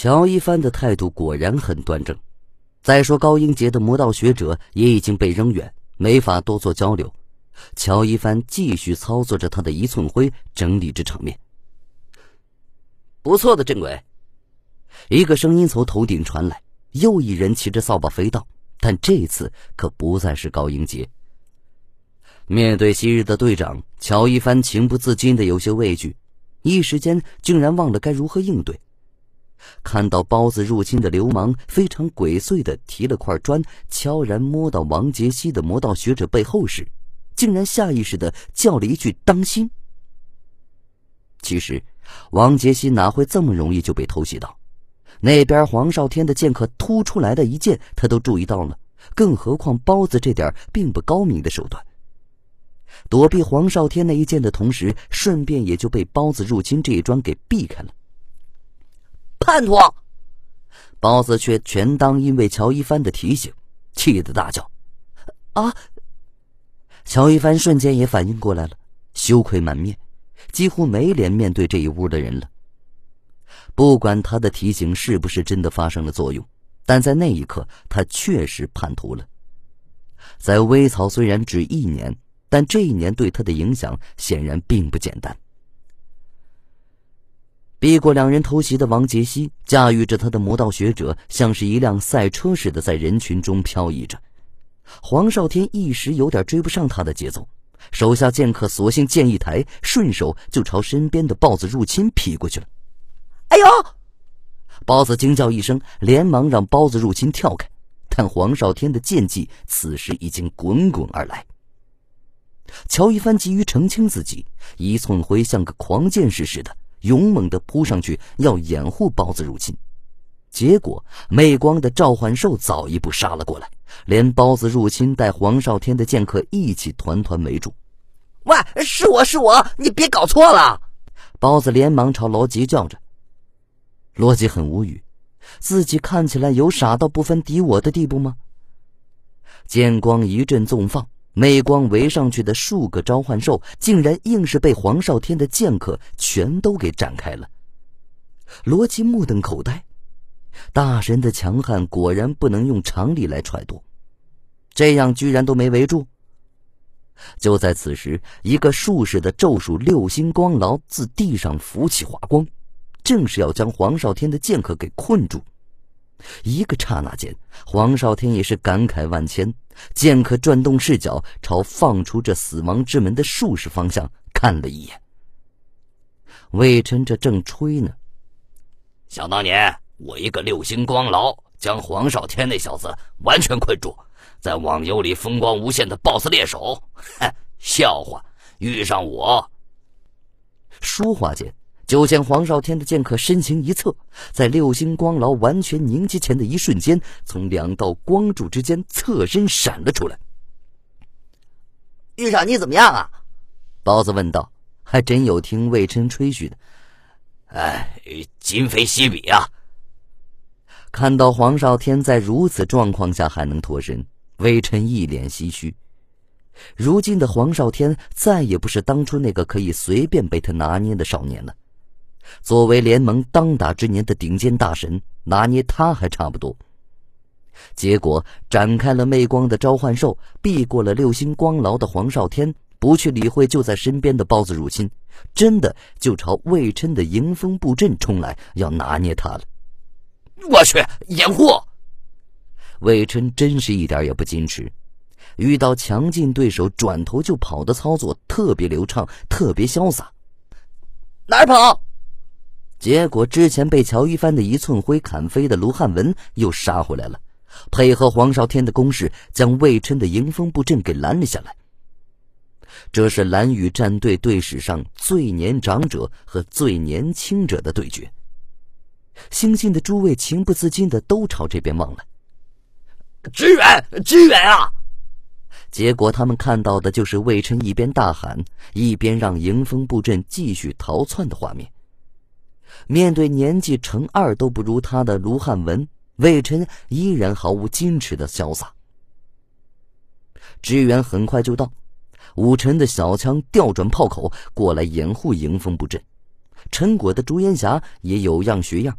乔一帆的态度果然很端正。再说高英杰的魔道学者也已经被扔远，没法多做交流。乔一帆继续操作着他的一寸灰，整理着场面。不错的，阵鬼。一个声音从头顶传来，又一人骑着扫把飞到，但这次可不再是高英杰。面对昔日的队长，乔一帆情不自禁的有些畏惧，一时间竟然忘了该如何应对。看到包子入侵的流氓非常鬼祟的提了块砖，悄然摸到王杰西的魔道学者背后时，竟然下意识的叫了一句“当心”。其实，王杰西哪会这么容易就被偷袭到？那边黄少天的剑客突出来的一剑，他都注意到了，更何况包子这点并不高明的手段。躲避黄少天那一剑的同时，顺便也就被包子入侵这一桩给避开了。叛徒！包子却全当因为乔一帆的提醒，气得大叫：“啊！”乔一帆瞬间也反应过来了，羞愧满面，几乎没脸面对这一屋的人了。不管他的提醒是不是真的发生了作用，但在那一刻，他确实叛徒了。在微草虽然只一年，但这一年对他的影响显然并不简单。避过两人偷袭的王杰西，驾驭着他的魔道学者，像是一辆赛车似的在人群中漂移着。黄少天一时有点追不上他的节奏，手下剑客索性剑一抬，顺手就朝身边的豹子入侵劈过去了。哎呦！包子惊叫一声，连忙让包子入侵跳开，但黄少天的剑技此时已经滚滚而来。乔一帆急于澄清自己，一寸灰像个狂剑士似的。勇猛地扑上去，要掩护包子入侵，结果媚光的召唤兽早一步杀了过来，连包子入侵带黄少天的剑客一起团团围住。喂，是我是我，你别搞错了！包子连忙朝罗辑叫着。罗辑很无语，自己看起来有傻到不分敌我的地步吗？剑光一阵纵放。媚光围上去的数个召唤兽，竟然硬是被黄少天的剑客全都给斩开了。罗辑目瞪口呆，大神的强悍果然不能用常理来揣度，这样居然都没围住。就在此时，一个术士的咒术六星光牢自地上浮起华光，正是要将黄少天的剑客给困住。一个刹那间，黄少天也是感慨万千，剑客转动视角，朝放出这死亡之门的术士方向看了一眼。魏琛这正吹呢，想当年我一个六星光牢将黄少天那小子完全困住，在网游里风光无限的 BOSS 猎手，哼，笑话！遇上我，说话间。就见黄少天的剑客身形一侧，在六星光牢完全凝结前的一瞬间，从两道光柱之间侧身闪了出来。遇上你怎么样啊？包子问道。还真有听魏琛吹嘘的。哎，今非昔比啊！看到黄少天在如此状况下还能脱身，魏琛一脸唏嘘。如今的黄少天再也不是当初那个可以随便被他拿捏的少年了。作为联盟当打之年的顶尖大神，拿捏他还差不多。结果展开了媚光的召唤兽，避过了六星光牢的黄少天，不去理会就在身边的包子入侵，真的就朝魏琛的迎风布阵冲来，要拿捏他了。我去，掩护！魏琛真是一点也不矜持，遇到强劲对手转头就跑的操作特别流畅，特别潇洒。哪儿跑？结果，之前被乔一帆的一寸灰砍飞的卢汉文又杀回来了，配合黄少天的攻势，将魏琛的迎风布阵给拦了下来。这是蓝雨战队队史上最年长者和最年轻者的对决。兴信的诸位情不自禁的都朝这边望了，支援，支援啊！结果他们看到的就是魏琛一边大喊，一边让迎风布阵继续逃窜的画面。面对年纪乘二都不如他的卢汉文，魏琛依然毫无矜持的潇洒。支援很快就到，武臣的小枪调转炮口过来掩护迎风布阵，陈果的朱烟霞也有样学样，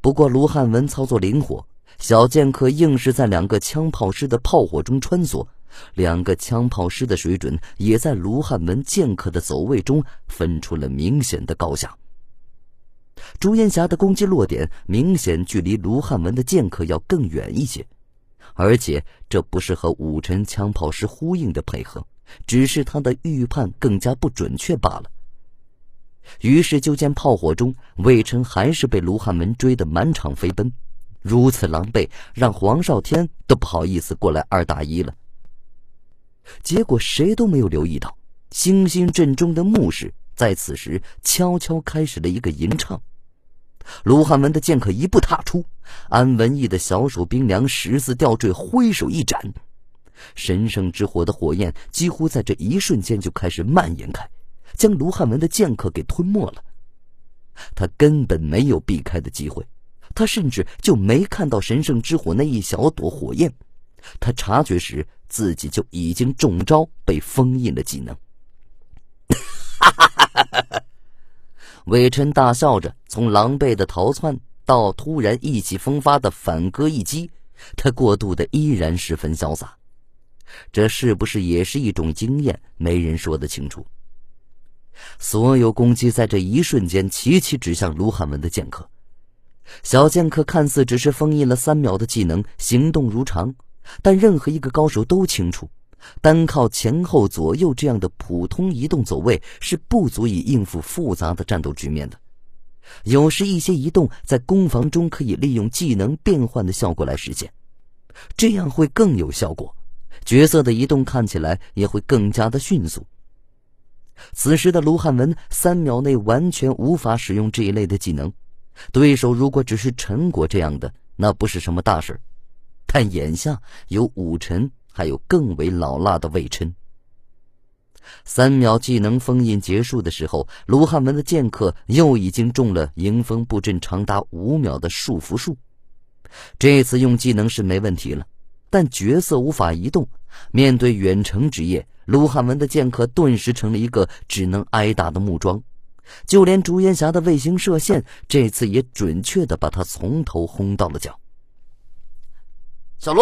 不过卢汉文操作灵活，小剑客硬是在两个枪炮师的炮火中穿梭，两个枪炮师的水准也在卢汉文剑客的走位中分出了明显的高下。朱烟霞的攻击落点明显距离卢汉文的剑客要更远一些，而且这不是和武臣枪炮师呼应的配合，只是他的预判更加不准确罢了。于是就见炮火中，魏琛还是被卢汉文追得满场飞奔，如此狼狈，让黄少天都不好意思过来二打一了。结果谁都没有留意到，星星阵中的牧师在此时悄悄开始了一个吟唱。卢汉文的剑客一步踏出，安文义的小手冰凉，十字吊坠挥手一斩，神圣之火的火焰几乎在这一瞬间就开始蔓延开。将卢汉文的剑客给吞没了，他根本没有避开的机会，他甚至就没看到神圣之火那一小朵火焰。他察觉时，自己就已经中招，被封印了技能。哈哈哈哈哈！魏琛大笑着，从狼狈的逃窜到突然意气风发的反戈一击，他过渡的依然十分潇洒。这是不是也是一种经验？没人说得清楚。所有攻击在这一瞬间齐齐指向卢汉文的剑客。小剑客看似只是封印了三秒的技能，行动如常，但任何一个高手都清楚，单靠前后左右这样的普通移动走位是不足以应付复杂的战斗局面的。有时一些移动在攻防中可以利用技能变换的效果来实现，这样会更有效果，角色的移动看起来也会更加的迅速。此时的卢汉文三秒内完全无法使用这一类的技能，对手如果只是陈果这样的，那不是什么大事但眼下有武臣，还有更为老辣的魏琛。三秒技能封印结束的时候，卢汉文的剑客又已经中了迎风布阵长达五秒的束缚术。这次用技能是没问题了，但角色无法移动，面对远程职业。卢汉文的剑客顿时成了一个只能挨打的木桩，就连朱烟霞的卫星射线这次也准确的把他从头轰到了脚。小卢，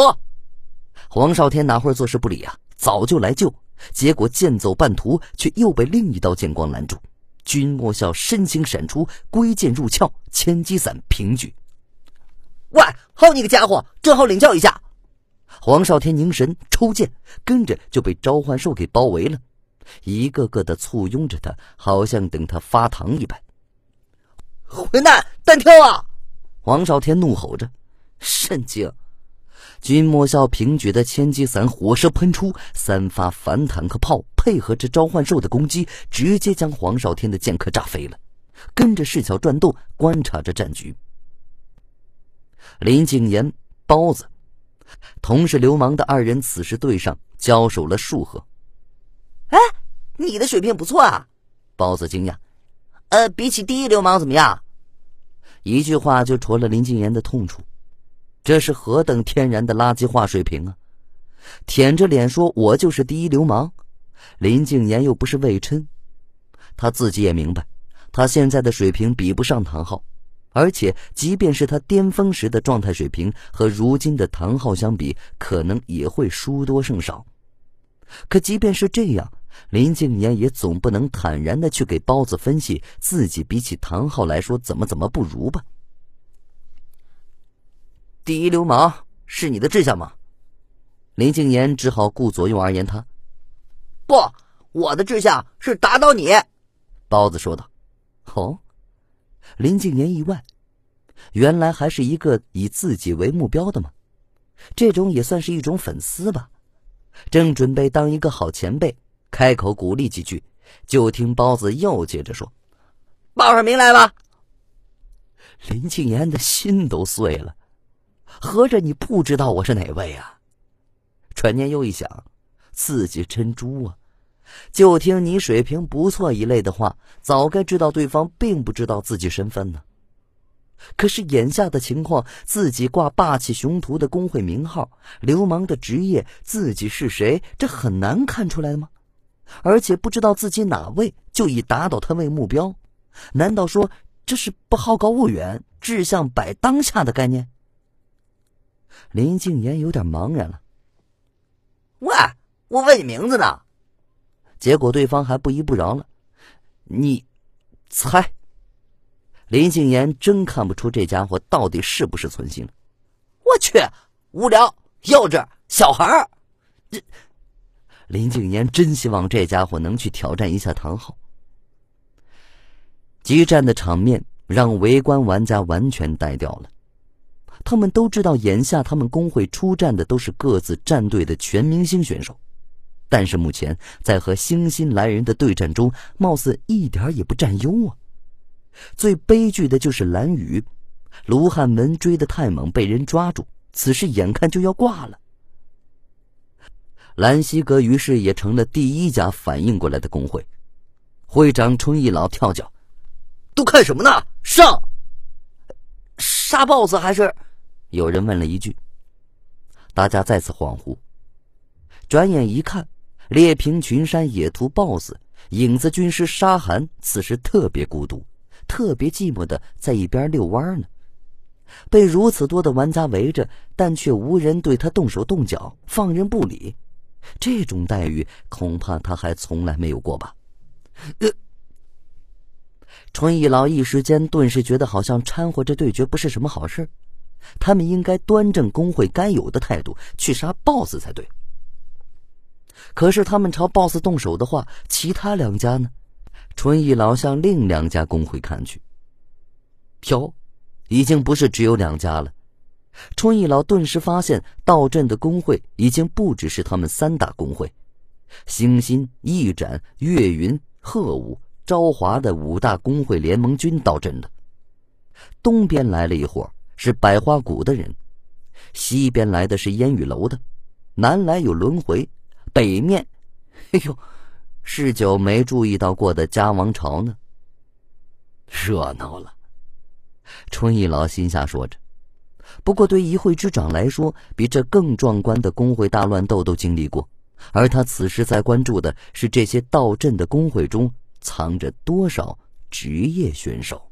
黄少天哪会坐视不理啊？早就来救，结果剑走半途，却又被另一道剑光拦住。君莫笑身形闪出，归剑入鞘，千机伞平举。喂，好你个家伙，正好领教一下。黄少天凝神抽剑，跟着就被召唤兽给包围了，一个个的簇拥着他，好像等他发糖一般。混蛋，单挑啊！黄少天怒吼着。神经！君莫笑平举的千机伞火射喷出，三发反坦克炮配合着召唤兽的攻击，直接将黄少天的剑客炸飞了。跟着视角转动，观察着战局。林敬言，包子。同是流氓的二人，此时对上交手了数合。哎，你的水平不错啊！包子惊讶。呃，比起第一流氓怎么样？一句话就戳了林敬言的痛处。这是何等天然的垃圾话水平啊！舔着脸说：“我就是第一流氓。”林静言又不是魏琛，他自己也明白，他现在的水平比不上唐昊。而且，即便是他巅峰时的状态水平，和如今的唐昊相比，可能也会输多胜少。可即便是这样，林静言也总不能坦然的去给包子分析自己比起唐昊来说怎么怎么不如吧？第一流氓是你的志向吗？林敬言只好顾左右而言他。不，我的志向是打倒你。包子说道。哦。林敬言意外，原来还是一个以自己为目标的吗？这种也算是一种粉丝吧。正准备当一个好前辈，开口鼓励几句，就听包子又接着说：“报上名来吧。”林静言的心都碎了，合着你不知道我是哪位啊？转念又一想，自己真猪啊！就听你水平不错一类的话，早该知道对方并不知道自己身份呢。可是眼下的情况，自己挂霸气雄图的工会名号，流氓的职业，自己是谁，这很难看出来吗？而且不知道自己哪位，就以打倒他为目标，难道说这是不好高骛远，志向摆当下的概念？林静言有点茫然了。喂，我问你名字呢。结果对方还不依不饶了。你猜？林静言真看不出这家伙到底是不是存心了。我去，无聊、幼稚、小孩儿。这林静言真希望这家伙能去挑战一下唐昊。激战的场面让围观玩家完全呆掉了。他们都知道，眼下他们工会出战的都是各自战队的全明星选手，但是目前在和星星来人的对战中，貌似一点也不占优啊。最悲剧的就是蓝雨，卢汉文追得太猛，被人抓住，此时眼看就要挂了。兰溪阁于是也成了第一家反应过来的工会，会长春一老跳脚：“都看什么呢？上！杀 BOSS 还是？”有人问了一句。大家再次恍惚，转眼一看，猎平群山野图 BOSS 影子军师沙寒此时特别孤独，特别寂寞的在一边遛弯呢。被如此多的玩家围着，但却无人对他动手动脚，放任不理。这种待遇恐怕他还从来没有过吧？呃，春一老一时间顿时觉得好像掺和这对决不是什么好事，他们应该端正工会该有的态度去杀 BOSS 才对。可是他们朝 BOSS 动手的话，其他两家呢？春一老向另两家工会看去，飘，已经不是只有两家了。春意老顿时发现，道镇的工会已经不只是他们三大工会，星星、翼展、岳云、鹤舞、昭华的五大工会联盟军到镇了。东边来了一伙是百花谷的人，西边来的是烟雨楼的，南来有轮回，北面，哎呦，是久没注意到过的嘉王朝呢。热闹了，春意老心下说着。不过，对一会之长来说，比这更壮观的工会大乱斗都经历过，而他此时在关注的是这些道镇的工会中藏着多少职业选手。